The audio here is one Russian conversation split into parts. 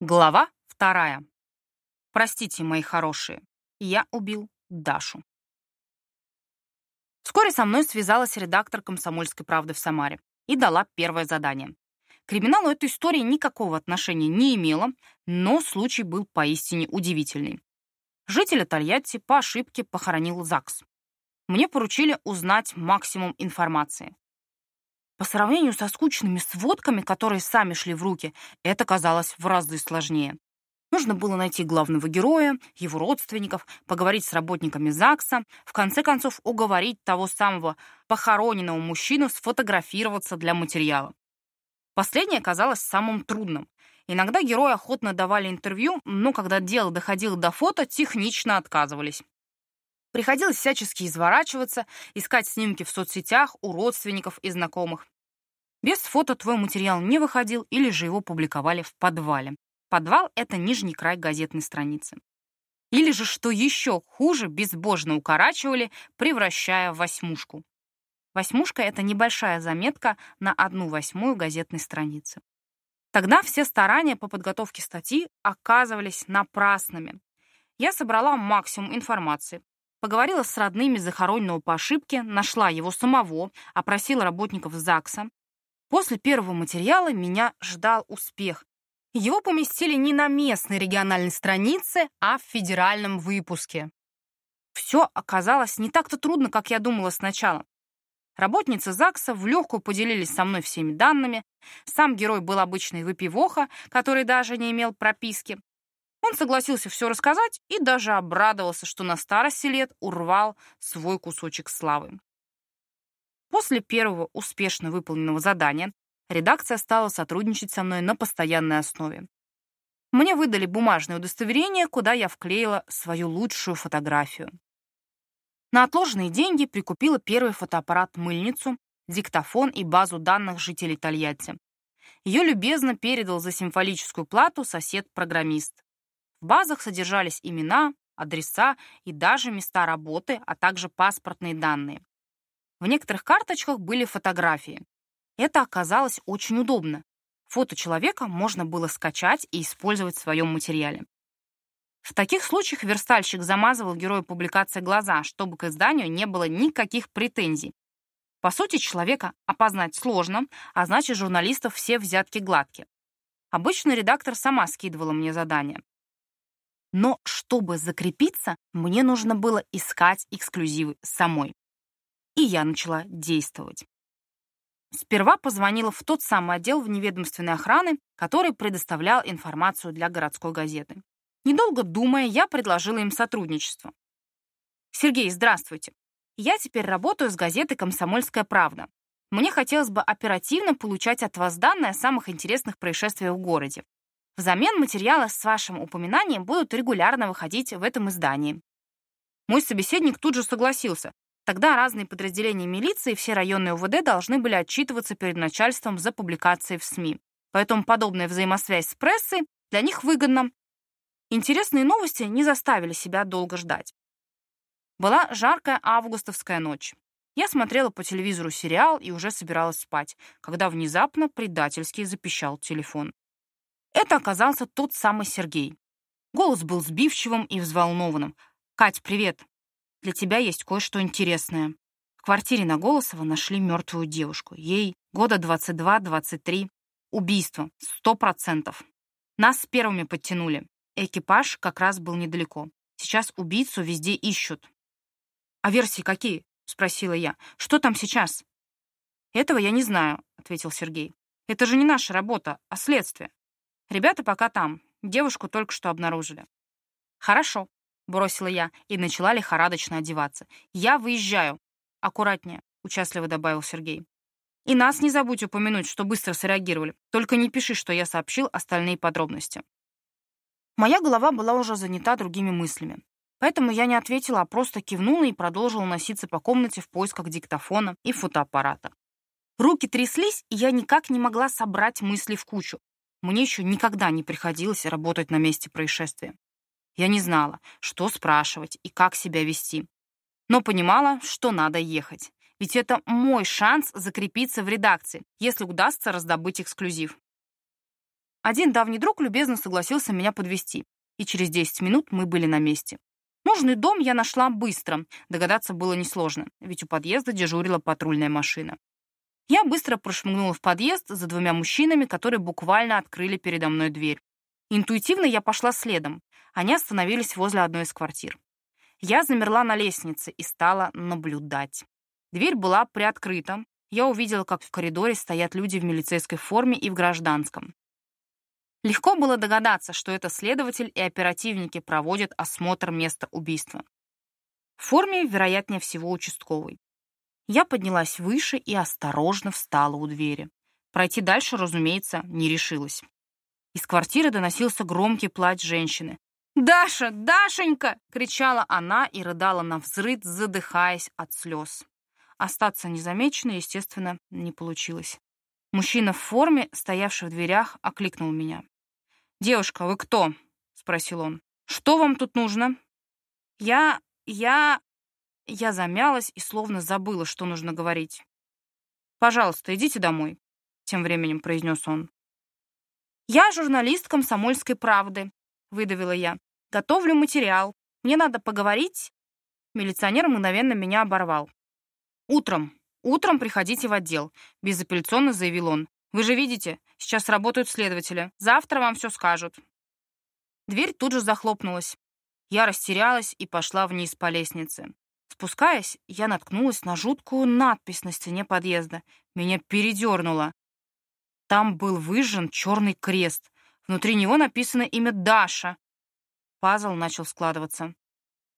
Глава вторая. Простите, мои хорошие, я убил Дашу. Вскоре со мной связалась редактор «Комсомольской правды» в Самаре и дала первое задание. Криминалу этой истории никакого отношения не имела, но случай был поистине удивительный. Жителя Тольятти по ошибке похоронил ЗАГС. Мне поручили узнать максимум информации. По сравнению со скучными сводками, которые сами шли в руки, это казалось в разы сложнее. Нужно было найти главного героя, его родственников, поговорить с работниками ЗАГСа, в конце концов уговорить того самого похороненного мужчину сфотографироваться для материала. Последнее казалось самым трудным. Иногда герои охотно давали интервью, но когда дело доходило до фото, технично отказывались. Приходилось всячески изворачиваться, искать снимки в соцсетях у родственников и знакомых. Без фото твой материал не выходил или же его публиковали в подвале. Подвал — это нижний край газетной страницы. Или же, что еще хуже, безбожно укорачивали, превращая в восьмушку. Восьмушка — это небольшая заметка на одну восьмую газетной страницы. Тогда все старания по подготовке статьи оказывались напрасными. Я собрала максимум информации, Поговорила с родными захороненного по ошибке, нашла его самого, опросила работников ЗАГСа. После первого материала меня ждал успех. Его поместили не на местной региональной странице, а в федеральном выпуске. Все оказалось не так-то трудно, как я думала сначала. Работницы ЗАГСа в легкую поделились со мной всеми данными. Сам герой был обычный выпивоха, который даже не имел прописки. Он согласился все рассказать и даже обрадовался, что на старости лет урвал свой кусочек славы. После первого успешно выполненного задания редакция стала сотрудничать со мной на постоянной основе. Мне выдали бумажное удостоверение, куда я вклеила свою лучшую фотографию. На отложенные деньги прикупила первый фотоаппарат-мыльницу, диктофон и базу данных жителей Тольятти. Ее любезно передал за символическую плату сосед-программист. В базах содержались имена, адреса и даже места работы, а также паспортные данные. В некоторых карточках были фотографии. Это оказалось очень удобно. Фото человека можно было скачать и использовать в своем материале. В таких случаях верстальщик замазывал герою публикации глаза, чтобы к изданию не было никаких претензий. По сути, человека опознать сложно, а значит, журналистов все взятки гладкие. Обычно редактор сама скидывала мне задания. Но чтобы закрепиться, мне нужно было искать эксклюзивы самой. И я начала действовать. Сперва позвонила в тот самый отдел вневедомственной охраны, который предоставлял информацию для городской газеты. Недолго думая, я предложила им сотрудничество. «Сергей, здравствуйте. Я теперь работаю с газетой «Комсомольская правда». Мне хотелось бы оперативно получать от вас данные о самых интересных происшествиях в городе. Взамен материалы с вашим упоминанием будут регулярно выходить в этом издании. Мой собеседник тут же согласился. Тогда разные подразделения милиции и все районные УВД должны были отчитываться перед начальством за публикации в СМИ. Поэтому подобная взаимосвязь с прессой для них выгодна. Интересные новости не заставили себя долго ждать. Была жаркая августовская ночь. Я смотрела по телевизору сериал и уже собиралась спать, когда внезапно предательски запищал телефон. Это оказался тот самый Сергей. Голос был сбивчивым и взволнованным. «Кать, привет. Для тебя есть кое-что интересное». В квартире на Голосова нашли мертвую девушку. Ей года 22-23. Убийство. Сто процентов. Нас с первыми подтянули. Экипаж как раз был недалеко. Сейчас убийцу везде ищут. «А версии какие?» — спросила я. «Что там сейчас?» «Этого я не знаю», — ответил Сергей. «Это же не наша работа, а следствие. Ребята пока там. Девушку только что обнаружили. Хорошо, бросила я и начала лихорадочно одеваться. Я выезжаю. Аккуратнее, участливо добавил Сергей. И нас не забудь упомянуть, что быстро среагировали. Только не пиши, что я сообщил остальные подробности. Моя голова была уже занята другими мыслями. Поэтому я не ответила, а просто кивнула и продолжила носиться по комнате в поисках диктофона и фотоаппарата. Руки тряслись, и я никак не могла собрать мысли в кучу. Мне еще никогда не приходилось работать на месте происшествия. Я не знала, что спрашивать и как себя вести. Но понимала, что надо ехать. Ведь это мой шанс закрепиться в редакции, если удастся раздобыть эксклюзив. Один давний друг любезно согласился меня подвести, и через 10 минут мы были на месте. Нужный дом я нашла быстро, догадаться было несложно, ведь у подъезда дежурила патрульная машина. Я быстро прошмыгнула в подъезд за двумя мужчинами, которые буквально открыли передо мной дверь. Интуитивно я пошла следом. Они остановились возле одной из квартир. Я замерла на лестнице и стала наблюдать. Дверь была приоткрыта. Я увидела, как в коридоре стоят люди в милицейской форме и в гражданском. Легко было догадаться, что это следователь и оперативники проводят осмотр места убийства. В форме, вероятнее всего, участковый. Я поднялась выше и осторожно встала у двери. Пройти дальше, разумеется, не решилась. Из квартиры доносился громкий плач женщины. «Даша! Дашенька!» — кричала она и рыдала на взрыд, задыхаясь от слез. Остаться незамеченной, естественно, не получилось. Мужчина в форме, стоявший в дверях, окликнул меня. «Девушка, вы кто?» — спросил он. «Что вам тут нужно?» «Я... я...» Я замялась и словно забыла, что нужно говорить. «Пожалуйста, идите домой», — тем временем произнес он. «Я журналист «Комсомольской правды», — выдавила я. «Готовлю материал. Мне надо поговорить». Милиционер мгновенно меня оборвал. «Утром. Утром приходите в отдел», — безапелляционно заявил он. «Вы же видите, сейчас работают следователи. Завтра вам все скажут». Дверь тут же захлопнулась. Я растерялась и пошла вниз по лестнице. Спускаясь, я наткнулась на жуткую надпись на стене подъезда. Меня передернуло. Там был выжжен черный крест. Внутри него написано имя Даша. Пазл начал складываться.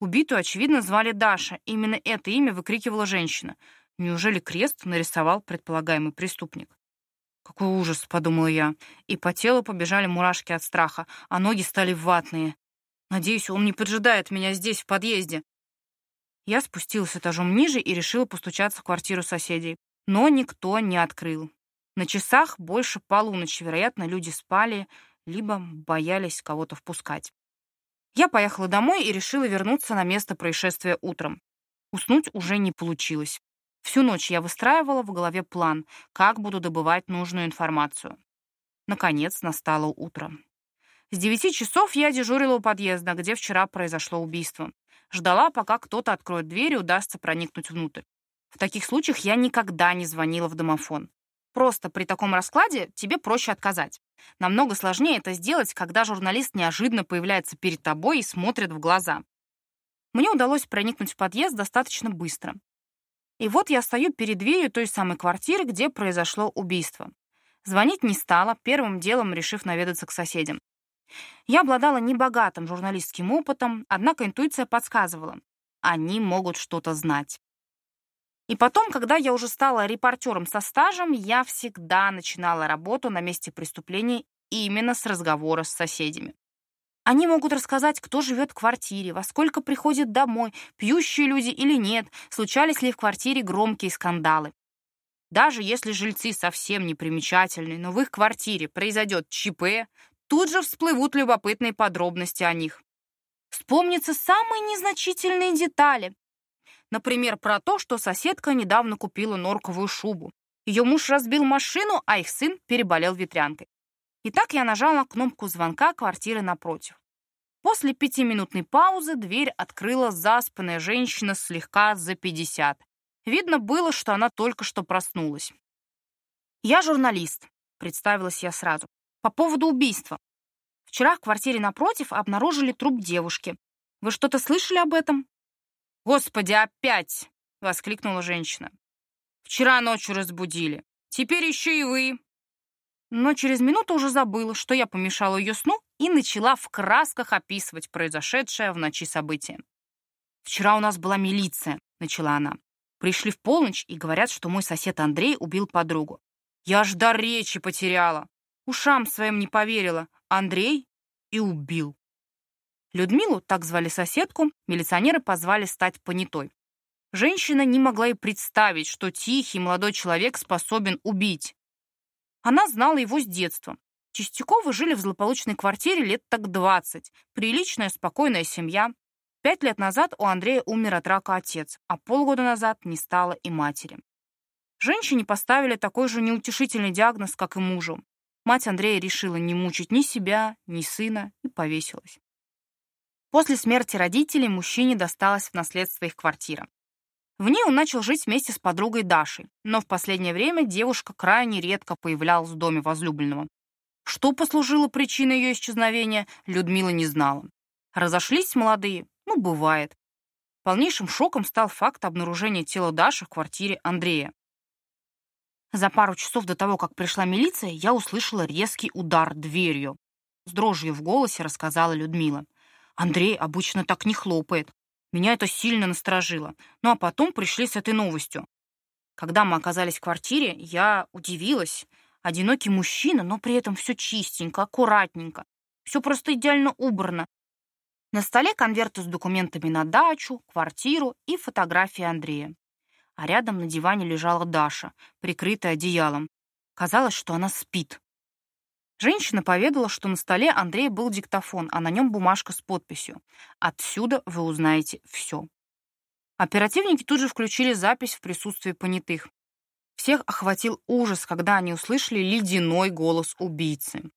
Убитую, очевидно, звали Даша. Именно это имя выкрикивала женщина. Неужели крест нарисовал предполагаемый преступник? «Какой ужас!» — подумала я. И по телу побежали мурашки от страха, а ноги стали ватные. Надеюсь, он не поджидает меня здесь, в подъезде. Я спустилась этажом ниже и решила постучаться в квартиру соседей. Но никто не открыл. На часах больше полуночи, вероятно, люди спали, либо боялись кого-то впускать. Я поехала домой и решила вернуться на место происшествия утром. Уснуть уже не получилось. Всю ночь я выстраивала в голове план, как буду добывать нужную информацию. Наконец настало утро. С девяти часов я дежурила у подъезда, где вчера произошло убийство. Ждала, пока кто-то откроет дверь и удастся проникнуть внутрь. В таких случаях я никогда не звонила в домофон. Просто при таком раскладе тебе проще отказать. Намного сложнее это сделать, когда журналист неожиданно появляется перед тобой и смотрит в глаза. Мне удалось проникнуть в подъезд достаточно быстро. И вот я стою перед дверью той самой квартиры, где произошло убийство. Звонить не стала, первым делом решив наведаться к соседям. Я обладала небогатым журналистским опытом, однако интуиция подсказывала. Они могут что-то знать. И потом, когда я уже стала репортером со стажем, я всегда начинала работу на месте преступления именно с разговора с соседями. Они могут рассказать, кто живет в квартире, во сколько приходит домой, пьющие люди или нет, случались ли в квартире громкие скандалы. Даже если жильцы совсем непримечательны, но в их квартире произойдет ЧП, тут же всплывут любопытные подробности о них. Вспомнятся самые незначительные детали, Например, про то, что соседка недавно купила норковую шубу. Ее муж разбил машину, а их сын переболел ветрянкой. Итак, я нажала кнопку звонка квартиры напротив. После пятиминутной паузы дверь открыла заспанная женщина слегка за 50. Видно было, что она только что проснулась. «Я журналист», — представилась я сразу, — «по поводу убийства. Вчера в квартире напротив обнаружили труп девушки. Вы что-то слышали об этом?» «Господи, опять!» — воскликнула женщина. «Вчера ночью разбудили. Теперь еще и вы!» Но через минуту уже забыла, что я помешала ее сну и начала в красках описывать произошедшее в ночи событие. «Вчера у нас была милиция», — начала она. «Пришли в полночь и говорят, что мой сосед Андрей убил подругу. Я аж до речи потеряла. Ушам своим не поверила. Андрей и убил. Людмилу, так звали соседку, милиционеры позвали стать понятой. Женщина не могла и представить, что тихий молодой человек способен убить. Она знала его с детства. Чистяковы жили в злополучной квартире лет так 20. Приличная, спокойная семья. Пять лет назад у Андрея умер от рака отец, а полгода назад не стало и матери. Женщине поставили такой же неутешительный диагноз, как и мужу. Мать Андрея решила не мучить ни себя, ни сына и повесилась. После смерти родителей мужчине досталась в наследство их квартира. В ней он начал жить вместе с подругой Дашей, но в последнее время девушка крайне редко появлялась в доме возлюбленного. Что послужило причиной ее исчезновения, Людмила не знала. Разошлись молодые, ну, бывает. Полнейшим шоком стал факт обнаружения тела Даши в квартире Андрея. За пару часов до того, как пришла милиция, я услышала резкий удар дверью. С дрожью в голосе рассказала Людмила. Андрей обычно так не хлопает. Меня это сильно насторожило. Ну а потом пришли с этой новостью. Когда мы оказались в квартире, я удивилась. Одинокий мужчина, но при этом все чистенько, аккуратненько. Все просто идеально убрано. На столе конверты с документами на дачу, квартиру и фотографии Андрея. А рядом на диване лежала Даша, прикрытая одеялом. Казалось, что она спит. Женщина поведала, что на столе Андрея был диктофон, а на нем бумажка с подписью. Отсюда вы узнаете все. Оперативники тут же включили запись в присутствии понятых. Всех охватил ужас, когда они услышали ледяной голос убийцы.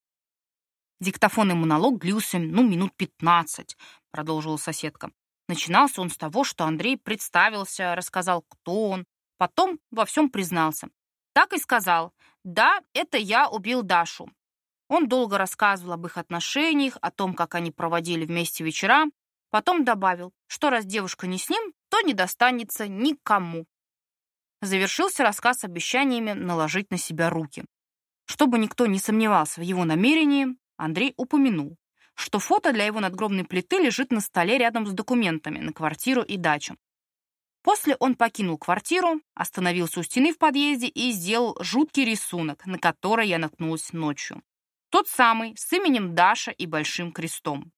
Диктофонный монолог длился, ну, минут пятнадцать, продолжила соседка. Начинался он с того, что Андрей представился, рассказал, кто он, потом во всем признался. Так и сказал. «Да, это я убил Дашу. Он долго рассказывал об их отношениях, о том, как они проводили вместе вечера. Потом добавил, что раз девушка не с ним, то не достанется никому. Завершился рассказ обещаниями наложить на себя руки. Чтобы никто не сомневался в его намерении, Андрей упомянул, что фото для его надгробной плиты лежит на столе рядом с документами на квартиру и дачу. После он покинул квартиру, остановился у стены в подъезде и сделал жуткий рисунок, на который я наткнулась ночью. Тот самый, с именем Даша и большим крестом.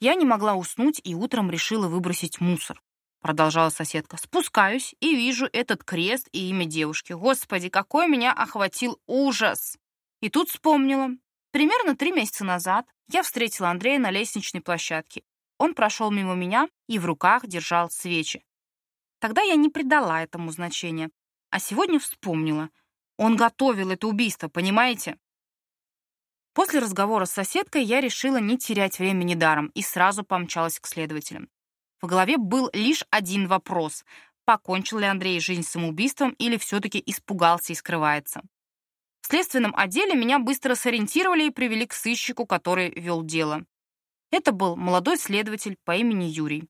Я не могла уснуть и утром решила выбросить мусор. Продолжала соседка. Спускаюсь и вижу этот крест и имя девушки. Господи, какой меня охватил ужас! И тут вспомнила. Примерно три месяца назад я встретила Андрея на лестничной площадке. Он прошел мимо меня и в руках держал свечи. Тогда я не придала этому значения, а сегодня вспомнила. Он готовил это убийство, понимаете? После разговора с соседкой я решила не терять времени даром и сразу помчалась к следователям. В голове был лишь один вопрос. Покончил ли Андрей жизнь самоубийством или все-таки испугался и скрывается? В следственном отделе меня быстро сориентировали и привели к сыщику, который вел дело. Это был молодой следователь по имени Юрий.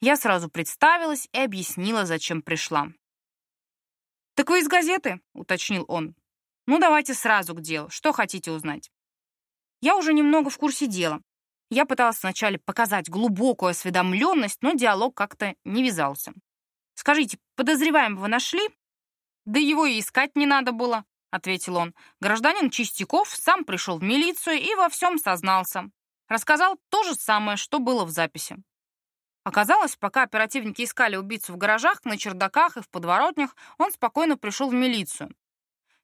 Я сразу представилась и объяснила, зачем пришла. «Так вы из газеты?» — уточнил он. «Ну, давайте сразу к делу. Что хотите узнать?» Я уже немного в курсе дела. Я пыталась вначале показать глубокую осведомленность, но диалог как-то не вязался. «Скажите, подозреваемого нашли?» «Да его и искать не надо было», — ответил он. Гражданин Чистяков сам пришел в милицию и во всем сознался. Рассказал то же самое, что было в записи. Оказалось, пока оперативники искали убийцу в гаражах, на чердаках и в подворотнях, он спокойно пришел в милицию.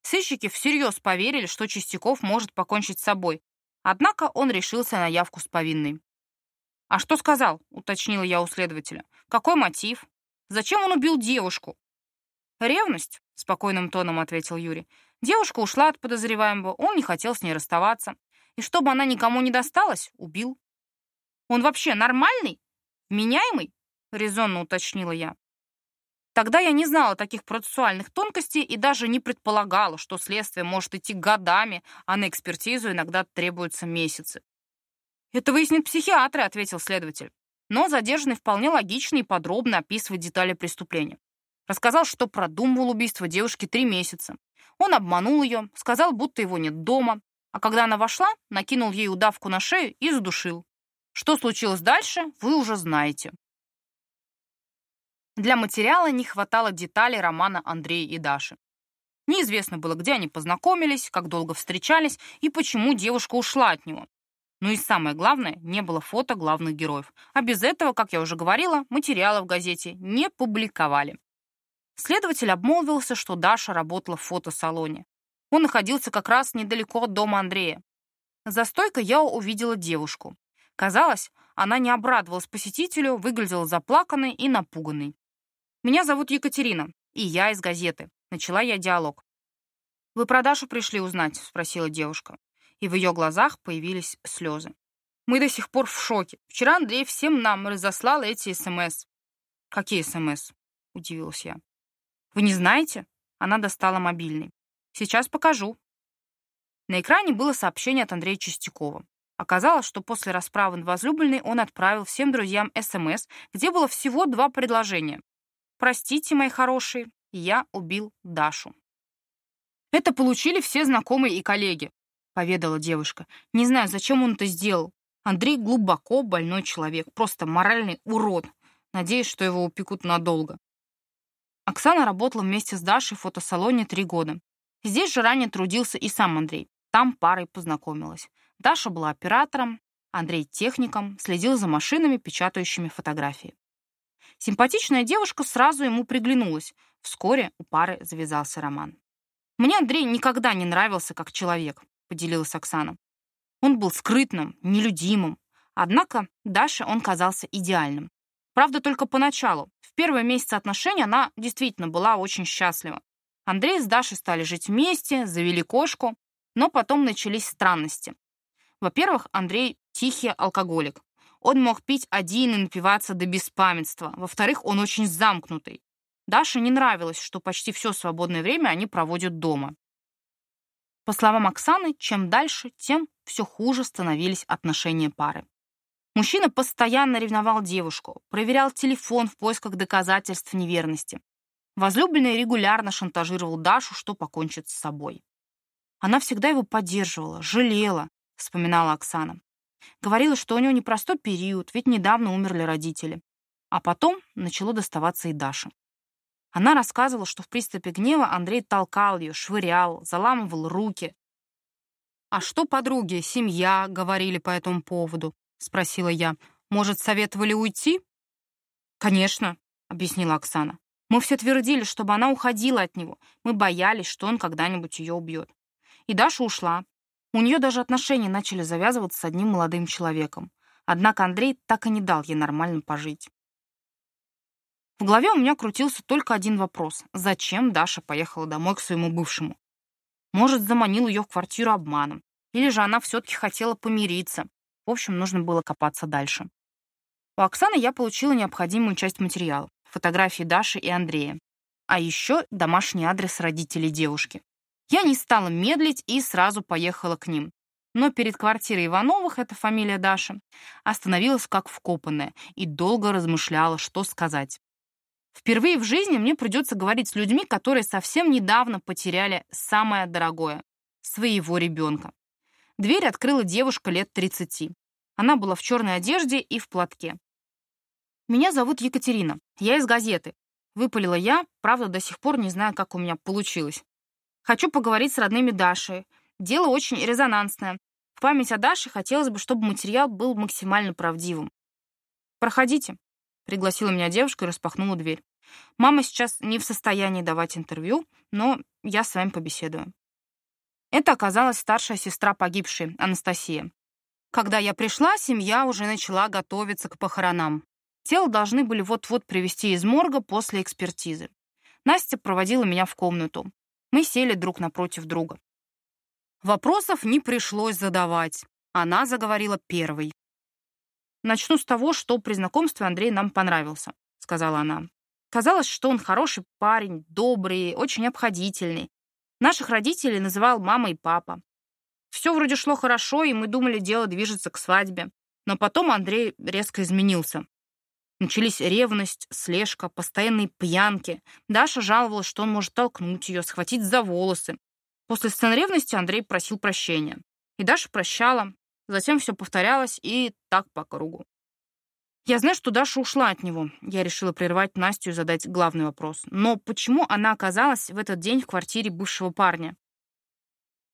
Сыщики всерьез поверили, что Чистяков может покончить с собой, Однако он решился на явку с повинной. «А что сказал?» — уточнила я у следователя. «Какой мотив? Зачем он убил девушку?» «Ревность», — спокойным тоном ответил Юрий. «Девушка ушла от подозреваемого, он не хотел с ней расставаться. И чтобы она никому не досталась, убил». «Он вообще нормальный? Меняемый?» — резонно уточнила я. Тогда я не знала таких процессуальных тонкостей и даже не предполагала, что следствие может идти годами, а на экспертизу иногда требуются месяцы. «Это выяснит психиатры», — ответил следователь. Но задержанный вполне логично и подробно описывает детали преступления. Рассказал, что продумывал убийство девушки три месяца. Он обманул ее, сказал, будто его нет дома, а когда она вошла, накинул ей удавку на шею и задушил. Что случилось дальше, вы уже знаете. Для материала не хватало деталей романа Андрея и Даши. Неизвестно было, где они познакомились, как долго встречались и почему девушка ушла от него. Ну и самое главное, не было фото главных героев. А без этого, как я уже говорила, материалы в газете не публиковали. Следователь обмолвился, что Даша работала в фотосалоне. Он находился как раз недалеко от дома Андрея. За стойкой я увидела девушку. Казалось, она не обрадовалась посетителю, выглядела заплаканной и напуганной. «Меня зовут Екатерина, и я из газеты», — начала я диалог. «Вы про Дашу пришли узнать?» — спросила девушка. И в ее глазах появились слезы. «Мы до сих пор в шоке. Вчера Андрей всем нам разослал эти СМС». «Какие СМС?» — удивилась я. «Вы не знаете?» Она достала мобильный. «Сейчас покажу». На экране было сообщение от Андрея Чистякова. Оказалось, что после расправы возлюбленной он отправил всем друзьям СМС, где было всего два предложения. «Простите, мои хорошие, я убил Дашу». «Это получили все знакомые и коллеги», — поведала девушка. «Не знаю, зачем он это сделал. Андрей глубоко больной человек, просто моральный урод. Надеюсь, что его упекут надолго». Оксана работала вместе с Дашей в фотосалоне три года. Здесь же ранее трудился и сам Андрей. Там парой познакомилась. Даша была оператором, Андрей — техником, следил за машинами, печатающими фотографии. Симпатичная девушка сразу ему приглянулась. Вскоре у пары завязался роман. «Мне Андрей никогда не нравился как человек», — поделилась Оксана. Он был скрытным, нелюдимым. Однако Даше он казался идеальным. Правда, только поначалу. В первые месяцы отношений она действительно была очень счастлива. Андрей с Дашей стали жить вместе, завели кошку, но потом начались странности. Во-первых, Андрей тихий алкоголик. Он мог пить один и напиваться до беспамятства. Во-вторых, он очень замкнутый. Даше не нравилось, что почти все свободное время они проводят дома. По словам Оксаны, чем дальше, тем все хуже становились отношения пары. Мужчина постоянно ревновал девушку, проверял телефон в поисках доказательств неверности. Возлюбленный регулярно шантажировал Дашу, что покончит с собой. Она всегда его поддерживала, жалела, вспоминала Оксана. Говорила, что у него непростой период, ведь недавно умерли родители. А потом начало доставаться и Даше. Она рассказывала, что в приступе гнева Андрей толкал ее, швырял, заламывал руки. «А что подруги, семья говорили по этому поводу?» — спросила я. «Может, советовали уйти?» «Конечно», — объяснила Оксана. «Мы все твердили, чтобы она уходила от него. Мы боялись, что он когда-нибудь ее убьет. И Даша ушла. У нее даже отношения начали завязываться с одним молодым человеком. Однако Андрей так и не дал ей нормально пожить. В голове у меня крутился только один вопрос. Зачем Даша поехала домой к своему бывшему? Может, заманил ее в квартиру обманом. Или же она все-таки хотела помириться. В общем, нужно было копаться дальше. У Оксаны я получила необходимую часть материала. Фотографии Даши и Андрея. А еще домашний адрес родителей девушки. Я не стала медлить и сразу поехала к ним. Но перед квартирой Ивановых, это фамилия Даша, остановилась как вкопанная и долго размышляла, что сказать. Впервые в жизни мне придется говорить с людьми, которые совсем недавно потеряли самое дорогое — своего ребенка. Дверь открыла девушка лет 30. Она была в черной одежде и в платке. «Меня зовут Екатерина. Я из газеты», — выпалила я, правда, до сих пор не знаю, как у меня получилось. «Хочу поговорить с родными Даши. Дело очень резонансное. В память о Даше хотелось бы, чтобы материал был максимально правдивым. Проходите», Пригласила меня девушка и распахнула дверь. Мама сейчас не в состоянии давать интервью, но я с вами побеседую. Это оказалась старшая сестра погибшей, Анастасия. Когда я пришла, семья уже начала готовиться к похоронам. Тело должны были вот-вот привезти из морга после экспертизы. Настя проводила меня в комнату. Мы сели друг напротив друга. Вопросов не пришлось задавать. Она заговорила первой. «Начну с того, что при знакомстве Андрей нам понравился», — сказала она. Казалось, что он хороший парень, добрый, очень обходительный. Наших родителей называл мама и папа. Все вроде шло хорошо, и мы думали, дело движется к свадьбе. Но потом Андрей резко изменился. Начались ревность, слежка, постоянные пьянки. Даша жаловалась, что он может толкнуть ее, схватить за волосы. После сцен ревности Андрей просил прощения. И Даша прощала, Затем все повторялось и так по кругу. Я знаю, что Даша ушла от него. Я решила прервать Настю и задать главный вопрос. Но почему она оказалась в этот день в квартире бывшего парня?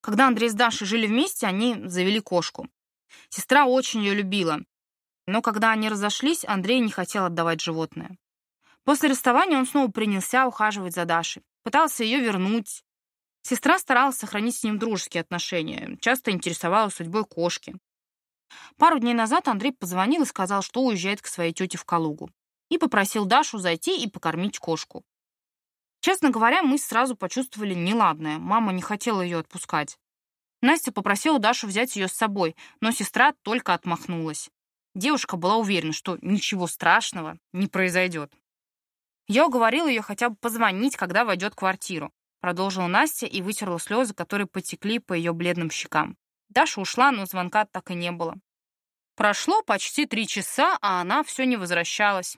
Когда Андрей с Дашей жили вместе, они завели кошку. Сестра очень ее любила. Но когда они разошлись, Андрей не хотел отдавать животное. После расставания он снова принялся ухаживать за Дашей. Пытался ее вернуть, Сестра старалась сохранить с ним дружеские отношения, часто интересовалась судьбой кошки. Пару дней назад Андрей позвонил и сказал, что уезжает к своей тете в Калугу, и попросил Дашу зайти и покормить кошку. Честно говоря, мы сразу почувствовали неладное. Мама не хотела ее отпускать. Настя попросила Дашу взять ее с собой, но сестра только отмахнулась. Девушка была уверена, что ничего страшного не произойдет. Я уговорила ее хотя бы позвонить, когда войдет в квартиру. Продолжила Настя и вытерла слезы, которые потекли по ее бледным щекам. Даша ушла, но звонка так и не было. Прошло почти три часа, а она все не возвращалась.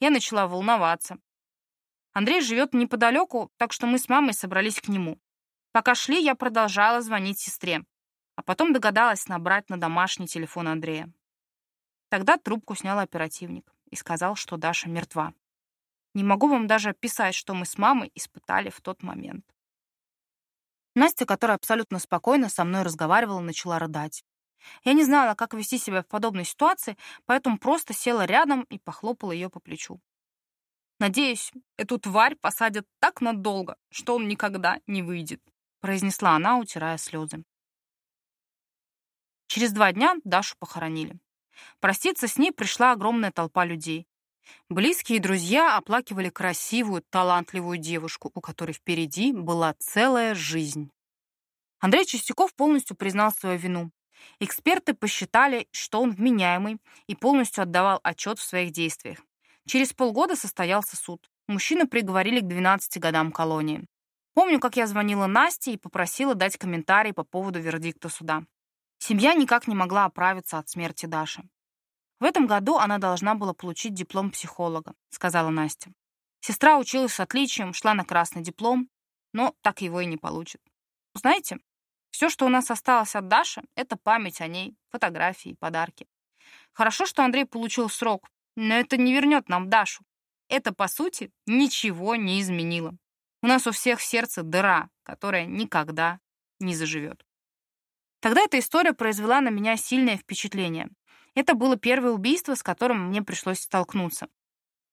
Я начала волноваться. Андрей живет неподалеку, так что мы с мамой собрались к нему. Пока шли, я продолжала звонить сестре, а потом догадалась набрать на домашний телефон Андрея. Тогда трубку снял оперативник и сказал, что Даша мертва. Не могу вам даже описать, что мы с мамой испытали в тот момент. Настя, которая абсолютно спокойно со мной разговаривала, начала рыдать. Я не знала, как вести себя в подобной ситуации, поэтому просто села рядом и похлопала ее по плечу. «Надеюсь, эту тварь посадят так надолго, что он никогда не выйдет», произнесла она, утирая слезы. Через два дня Дашу похоронили. Проститься с ней пришла огромная толпа людей. Близкие друзья оплакивали красивую, талантливую девушку, у которой впереди была целая жизнь. Андрей Чистяков полностью признал свою вину. Эксперты посчитали, что он вменяемый и полностью отдавал отчет в своих действиях. Через полгода состоялся суд. Мужчину приговорили к 12 годам колонии. Помню, как я звонила Насте и попросила дать комментарий по поводу вердикта суда. Семья никак не могла оправиться от смерти Даши. В этом году она должна была получить диплом психолога, сказала Настя. Сестра училась с отличием, шла на красный диплом, но так его и не получит. Знаете, все, что у нас осталось от Даши, это память о ней, фотографии, подарки. Хорошо, что Андрей получил срок, но это не вернет нам Дашу. Это, по сути, ничего не изменило. У нас у всех в сердце дыра, которая никогда не заживет. Тогда эта история произвела на меня сильное впечатление. Это было первое убийство, с которым мне пришлось столкнуться.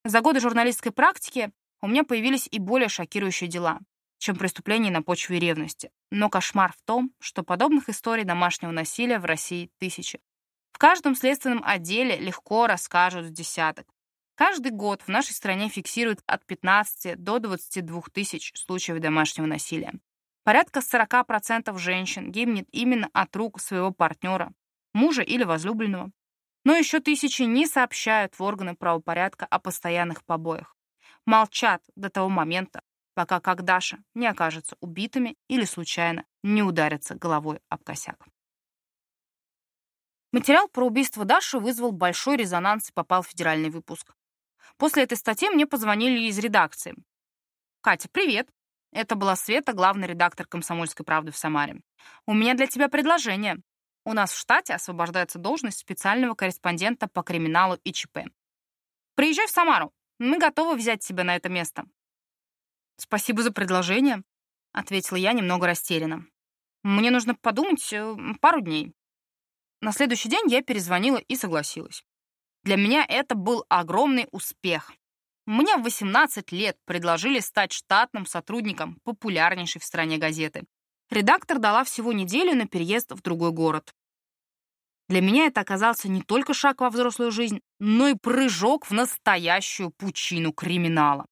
За годы журналистской практики у меня появились и более шокирующие дела, чем преступления на почве ревности. Но кошмар в том, что подобных историй домашнего насилия в России тысячи. В каждом следственном отделе легко расскажут десяток. Каждый год в нашей стране фиксируют от 15 до 22 тысяч случаев домашнего насилия. Порядка 40% женщин гибнет именно от рук своего партнера, мужа или возлюбленного. Но еще тысячи не сообщают в органы правопорядка о постоянных побоях. Молчат до того момента, пока как Даша не окажется убитыми или случайно не ударятся головой об косяк. Материал про убийство Даши вызвал большой резонанс и попал в федеральный выпуск. После этой статьи мне позвонили из редакции. «Катя, привет!» Это была Света, главный редактор «Комсомольской правды» в Самаре. «У меня для тебя предложение. У нас в штате освобождается должность специального корреспондента по криминалу и ЧП. Приезжай в Самару. Мы готовы взять тебя на это место». «Спасибо за предложение», — ответила я немного растерянно. «Мне нужно подумать э, пару дней». На следующий день я перезвонила и согласилась. Для меня это был огромный успех. Мне в 18 лет предложили стать штатным сотрудником популярнейшей в стране газеты. Редактор дала всего неделю на переезд в другой город. Для меня это оказался не только шаг во взрослую жизнь, но и прыжок в настоящую пучину криминала.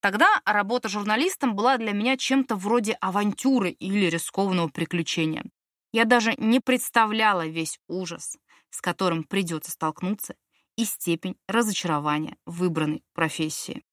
Тогда работа журналистом была для меня чем-то вроде авантюры или рискованного приключения. Я даже не представляла весь ужас, с которым придется столкнуться, и степень разочарования выбранной профессии.